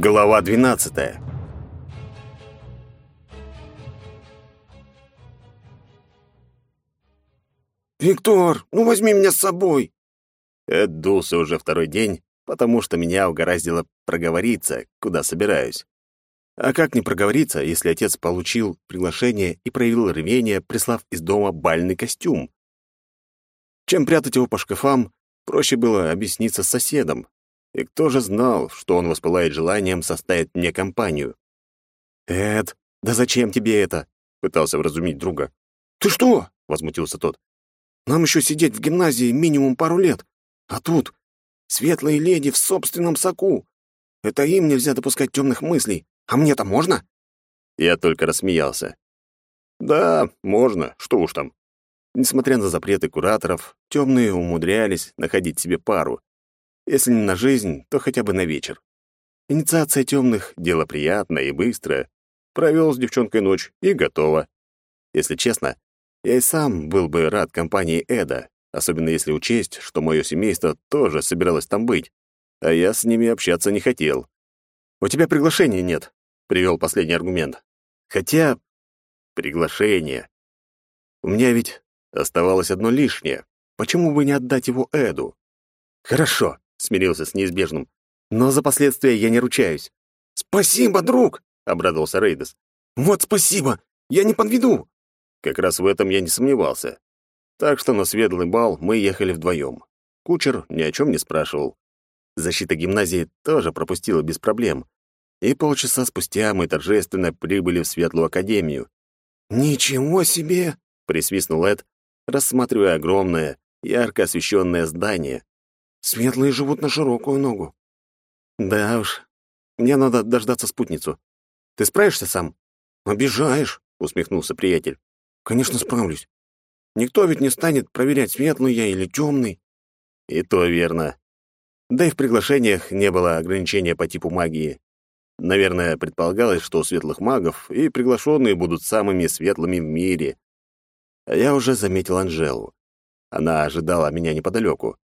Глава 12. «Виктор, ну возьми меня с собой!» Эд дулся уже второй день, потому что меня угораздило проговориться, куда собираюсь. А как не проговориться, если отец получил приглашение и проявил рвение, прислав из дома бальный костюм? Чем прятать его по шкафам, проще было объясниться с соседом. И кто же знал, что он воспылает желанием составить мне компанию? «Эд, да зачем тебе это?» — пытался вразумить друга. «Ты что?» — возмутился тот. Нам еще сидеть в гимназии минимум пару лет. А тут светлые леди в собственном соку. Это им нельзя допускать темных мыслей. А мне-то можно?» Я только рассмеялся. «Да, можно, что уж там». Несмотря на запреты кураторов, темные умудрялись находить себе пару. Если не на жизнь, то хотя бы на вечер. Инициация темных — дело приятное и быстрое. Провел с девчонкой ночь и готово. Если честно, я и сам был бы рад компании Эда, особенно если учесть, что мое семейство тоже собиралось там быть, а я с ними общаться не хотел. «У тебя приглашения нет», — привел последний аргумент. «Хотя... приглашение. У меня ведь оставалось одно лишнее. Почему бы не отдать его Эду?» «Хорошо», — смирился с неизбежным, «но за последствия я не ручаюсь». «Спасибо, друг!» — обрадовался Рейдес. «Вот спасибо! Я не подведу!» Как раз в этом я не сомневался. Так что на светлый бал мы ехали вдвоем. Кучер ни о чем не спрашивал. Защита гимназии тоже пропустила без проблем. И полчаса спустя мы торжественно прибыли в Светлую Академию. «Ничего себе!» — присвистнул Эд, рассматривая огромное, ярко освещенное здание. «Светлые живут на широкую ногу». «Да уж, мне надо дождаться спутницу. Ты справишься сам?» «Обижаешь», — усмехнулся приятель. Конечно, справлюсь. Никто ведь не станет проверять, светлый я или темный. И то верно. Да и в приглашениях не было ограничения по типу магии. Наверное, предполагалось, что у светлых магов и приглашенные будут самыми светлыми в мире. А я уже заметил Анжелу. Она ожидала меня неподалеку.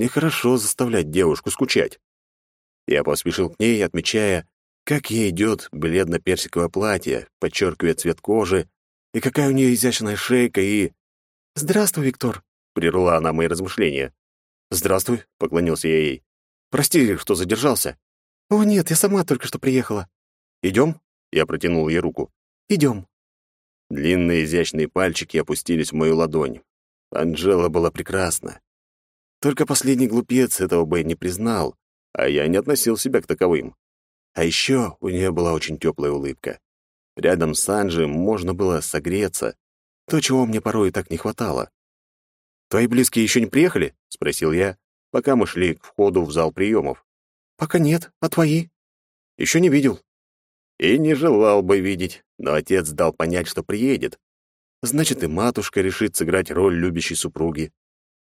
Нехорошо заставлять девушку скучать. Я поспешил к ней, отмечая, как ей идет бледно-персиковое платье, подчеркивая цвет кожи и какая у нее изящная шейка, и... «Здравствуй, Виктор», — прервала она мои размышления. «Здравствуй», — поклонился я ей. «Прости, что задержался». «О, нет, я сама только что приехала». «Идем?» — я протянул ей руку. «Идем». Длинные изящные пальчики опустились в мою ладонь. Анжела была прекрасна. Только последний глупец этого бы не признал, а я не относил себя к таковым. А еще у нее была очень теплая улыбка. Рядом с Анджи можно было согреться, то, чего мне порой так не хватало. «Твои близкие еще не приехали?» — спросил я, пока мы шли к входу в зал приемов. «Пока нет, а твои?» «Еще не видел». И не желал бы видеть, но отец дал понять, что приедет. Значит, и матушка решит сыграть роль любящей супруги.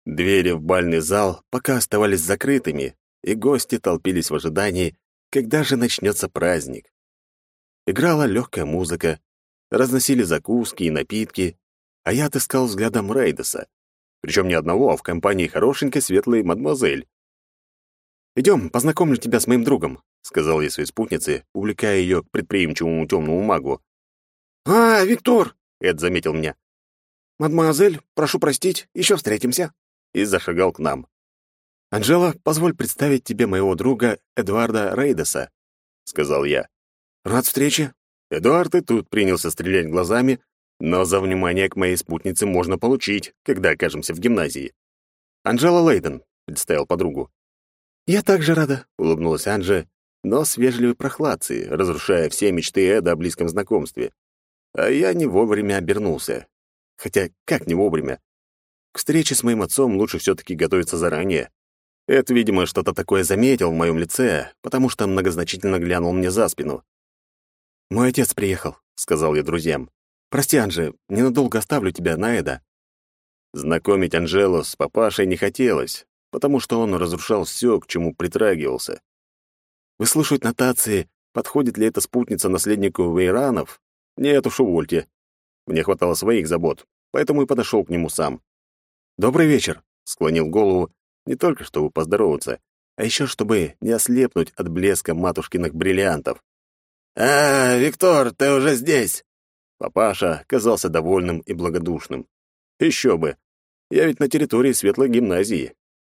Двери в бальный зал пока оставались закрытыми, и гости толпились в ожидании, когда же начнется праздник. Играла легкая музыка, разносили закуски и напитки, а я отыскал взглядом Рейдеса. Причем не одного, а в компании хорошенькой светлой мадемуазель. «Идем, познакомлю тебя с моим другом», — сказал я своей спутнице, увлекая ее к предприимчивому темному магу. «А, Виктор!» — Эд заметил меня. «Мадемуазель, прошу простить, еще встретимся», и зашагал к нам. «Анжела, позволь представить тебе моего друга Эдуарда Рейдеса», — сказал я. Рад встрече. Эдуард и тут принялся стрелять глазами, но за внимание к моей спутнице можно получить, когда окажемся в гимназии. «Анжела Лейден», — представил подругу. «Я также рада», — улыбнулась Анжа, но с вежливой прохладцей, разрушая все мечты Эда о близком знакомстве. А я не вовремя обернулся. Хотя, как не вовремя? К встрече с моим отцом лучше все-таки готовиться заранее. Эд, видимо, что-то такое заметил в моем лице, потому что многозначительно глянул мне за спину. «Мой отец приехал», — сказал я друзьям. «Прости, Анже, ненадолго оставлю тебя на Эда». Знакомить Анжелу с папашей не хотелось, потому что он разрушал все, к чему притрагивался. Выслушивать нотации, подходит ли эта спутница наследнику Вейранов? Нет уж, увольте. Мне хватало своих забот, поэтому и подошел к нему сам. «Добрый вечер», — склонил голову, не только чтобы поздороваться, а еще чтобы не ослепнуть от блеска матушкиных бриллиантов. «А, Виктор, ты уже здесь!» Папаша казался довольным и благодушным. Еще бы! Я ведь на территории Светлой гимназии.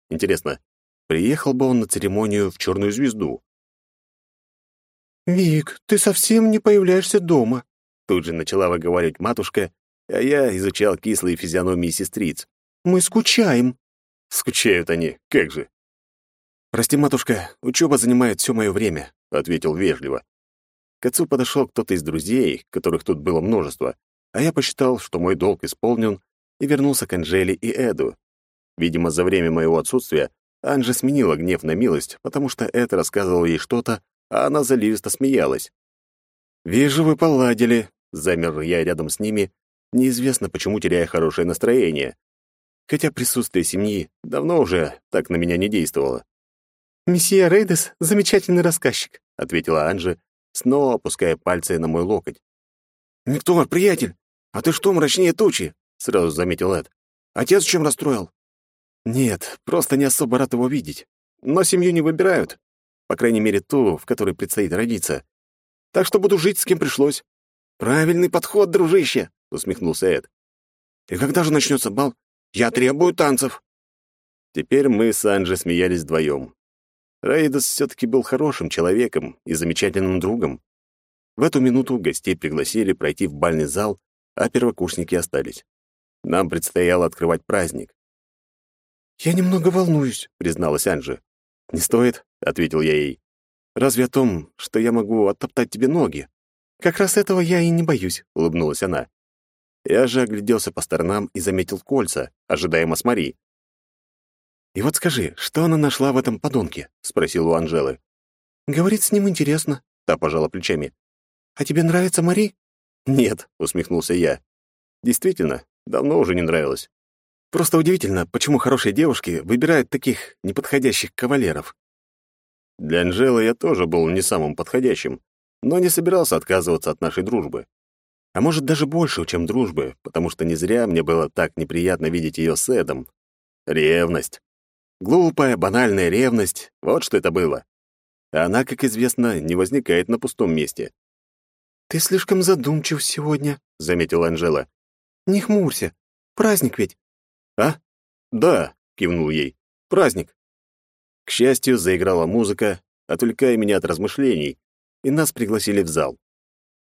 Интересно, приехал бы он на церемонию в Черную звезду? «Вик, ты совсем не появляешься дома», — тут же начала выговаривать матушка, а я изучал кислые физиономии сестриц. «Мы скучаем». «Скучают они, как же». «Прости, матушка, учеба занимает все мое время», — ответил вежливо. К отцу подошел кто-то из друзей, которых тут было множество, а я посчитал, что мой долг исполнен, и вернулся к Анжеле и Эду. Видимо, за время моего отсутствия Анжа сменила гнев на милость, потому что Эд рассказывал ей что-то, а она заливисто смеялась. «Вижу, вы поладили», — замер я рядом с ними, неизвестно почему теряя хорошее настроение. Хотя присутствие семьи давно уже так на меня не действовало. «Месье Рейдес — замечательный рассказчик», — ответила Анжи, снова опуская пальцы на мой локоть. «Виктор, приятель, а ты что мрачнее тучи?» — сразу заметил Эд. «Отец чем расстроил?» «Нет, просто не особо рад его видеть. Но семью не выбирают. По крайней мере, ту, в которой предстоит родиться. Так что буду жить, с кем пришлось». «Правильный подход, дружище», — усмехнулся Эд. «И когда же начнется бал? Я требую танцев». Теперь мы с Анджи смеялись вдвоем. Рейдас все-таки был хорошим человеком и замечательным другом. В эту минуту гостей пригласили пройти в бальный зал, а первокурсники остались. Нам предстояло открывать праздник. «Я немного волнуюсь», — призналась Анжи. «Не стоит», — ответил я ей. «Разве о том, что я могу оттоптать тебе ноги?» «Как раз этого я и не боюсь», — улыбнулась она. Я же огляделся по сторонам и заметил кольца, ожидая Масмари. «И вот скажи, что она нашла в этом подонке?» — спросил у Анжелы. «Говорит, с ним интересно», — та пожала плечами. «А тебе нравится Мари?» «Нет», — усмехнулся я. «Действительно, давно уже не нравилось. Просто удивительно, почему хорошие девушки выбирают таких неподходящих кавалеров». Для Анжелы я тоже был не самым подходящим, но не собирался отказываться от нашей дружбы. А может, даже больше, чем дружбы, потому что не зря мне было так неприятно видеть ее с Эдом. Ревность. Глупая, банальная ревность — вот что это было. Она, как известно, не возникает на пустом месте. «Ты слишком задумчив сегодня», — заметила Анжела. «Не хмурься. Праздник ведь». «А? Да», — кивнул ей. «Праздник». К счастью, заиграла музыка, отвлекая меня от размышлений, и нас пригласили в зал.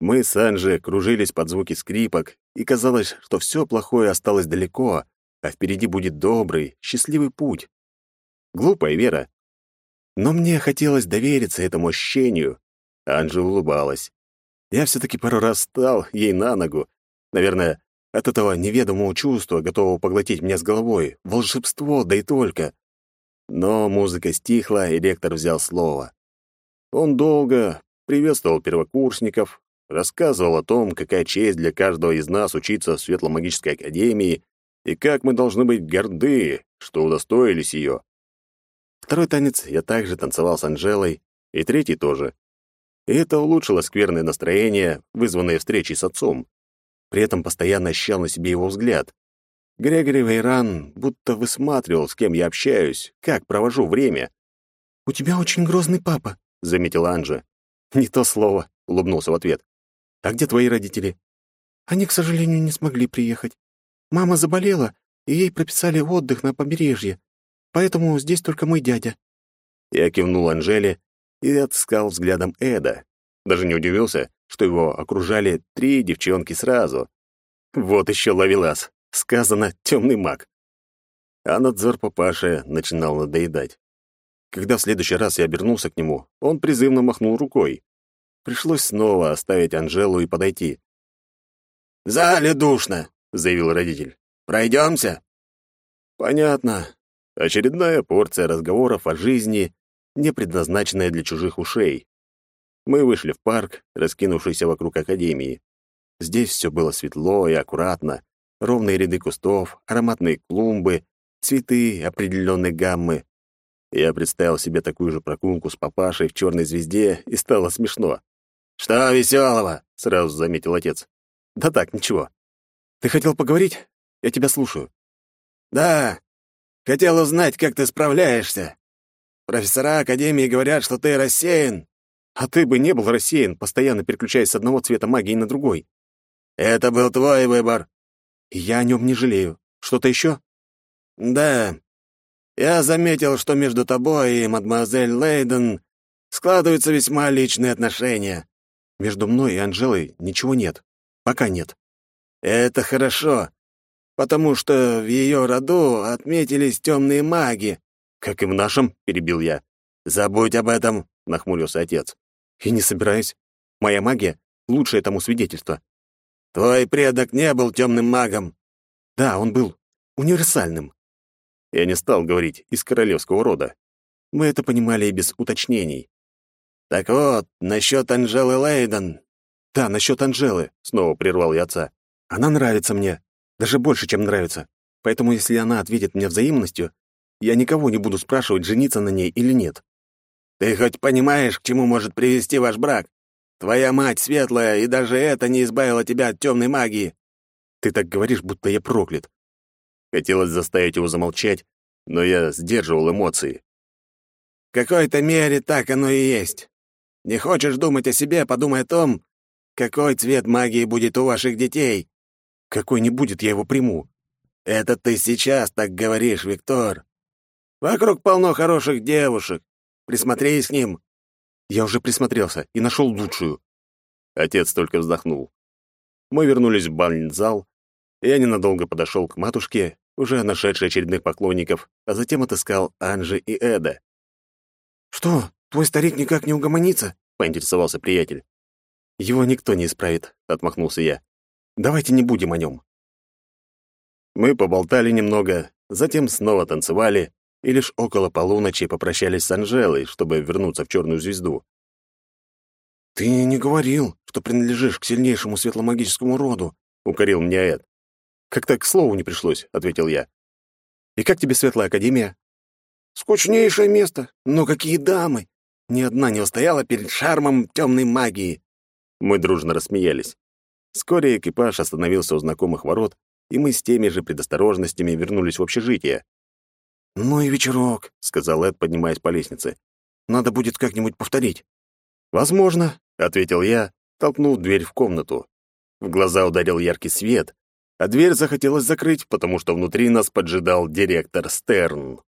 Мы с Анжи кружились под звуки скрипок, и казалось, что все плохое осталось далеко, а впереди будет добрый, счастливый путь. Глупая вера. Но мне хотелось довериться этому ощущению. Анжи улыбалась. Я все-таки пару раз стал ей на ногу. Наверное, от этого неведомого чувства, готового поглотить меня с головой. Волшебство, да и только. Но музыка стихла, и ректор взял слово. Он долго приветствовал первокурсников, рассказывал о том, какая честь для каждого из нас учиться в Светломагической академии и как мы должны быть горды, что удостоились ее. Второй танец я также танцевал с Анжелой, и третий тоже. И это улучшило скверное настроение, вызванное встречей с отцом. При этом постоянно ощущал на себе его взгляд. Грегори Вейран будто высматривал, с кем я общаюсь, как провожу время. «У тебя очень грозный папа», — заметила Анжа. «Не то слово», — улыбнулся в ответ. «А где твои родители?» «Они, к сожалению, не смогли приехать. Мама заболела, и ей прописали отдых на побережье поэтому здесь только мой дядя». Я кивнул Анжеле и отыскал взглядом Эда. Даже не удивился, что его окружали три девчонки сразу. Вот еще ловелас. Сказано «темный маг». А надзор папаши начинал надоедать. Когда в следующий раз я обернулся к нему, он призывно махнул рукой. Пришлось снова оставить Анжелу и подойти. «В зале душно», — заявил родитель. «Пройдемся?» «Понятно. Очередная порция разговоров о жизни, не предназначенная для чужих ушей. Мы вышли в парк, раскинувшийся вокруг академии. Здесь все было светло и аккуратно, ровные ряды кустов, ароматные клумбы, цветы определенной гаммы. Я представил себе такую же прогулку с папашей в черной звезде, и стало смешно. «Что веселого?» — сразу заметил отец. «Да так, ничего. Ты хотел поговорить? Я тебя слушаю». «Да, Хотел узнать, как ты справляешься». Профессора Академии говорят, что ты рассеян». «А ты бы не был рассеян, постоянно переключаясь с одного цвета магии на другой». «Это был твой выбор». «Я о нем не жалею. Что-то еще?» «Да. Я заметил, что между тобой и мадемуазель Лейден складываются весьма личные отношения». «Между мной и Анжелой ничего нет. Пока нет». «Это хорошо, потому что в ее роду отметились темные маги». «Как и в нашем», — перебил я. «Забудь об этом», — нахмурился отец. «И не собираюсь. Моя магия — лучшее тому свидетельство». «Твой предок не был темным магом». «Да, он был универсальным. Я не стал говорить из королевского рода. Мы это понимали и без уточнений. «Так вот, насчет Анжелы Лейден». «Да, насчет Анжелы», — снова прервал я отца. «Она нравится мне. Даже больше, чем нравится. Поэтому если она ответит мне взаимностью, я никого не буду спрашивать, жениться на ней или нет». «Ты хоть понимаешь, к чему может привести ваш брак? Твоя мать светлая, и даже это не избавило тебя от темной магии». «Ты так говоришь, будто я проклят. Хотелось заставить его замолчать, но я сдерживал эмоции. В какой-то мере так оно и есть. Не хочешь думать о себе, подумай о том, какой цвет магии будет у ваших детей. Какой не будет, я его приму. Это ты сейчас так говоришь, Виктор. Вокруг полно хороших девушек. Присмотрись к ним. Я уже присмотрелся и нашел лучшую. Отец только вздохнул. Мы вернулись в бальный-зал, я ненадолго подошел к матушке, уже нашедшей очередных поклонников, а затем отыскал Анжи и Эда. «Что, твой старик никак не угомонится?» — поинтересовался приятель. «Его никто не исправит», — отмахнулся я. «Давайте не будем о нем». Мы поболтали немного, затем снова танцевали, и лишь около полуночи попрощались с Анжелой, чтобы вернуться в Черную звезду. «Ты не говорил, что принадлежишь к сильнейшему светломагическому роду», — укорил меня Эд. «Как-то к слову не пришлось», — ответил я. «И как тебе Светлая Академия?» «Скучнейшее место. Но какие дамы! Ни одна не устояла перед шармом темной магии». Мы дружно рассмеялись. Вскоре экипаж остановился у знакомых ворот, и мы с теми же предосторожностями вернулись в общежитие. «Ну и вечерок», — сказал Эд, поднимаясь по лестнице. «Надо будет как-нибудь повторить». «Возможно», — ответил я, толкнул дверь в комнату. В глаза ударил яркий свет, а дверь захотелось закрыть, потому что внутри нас поджидал директор Стерн.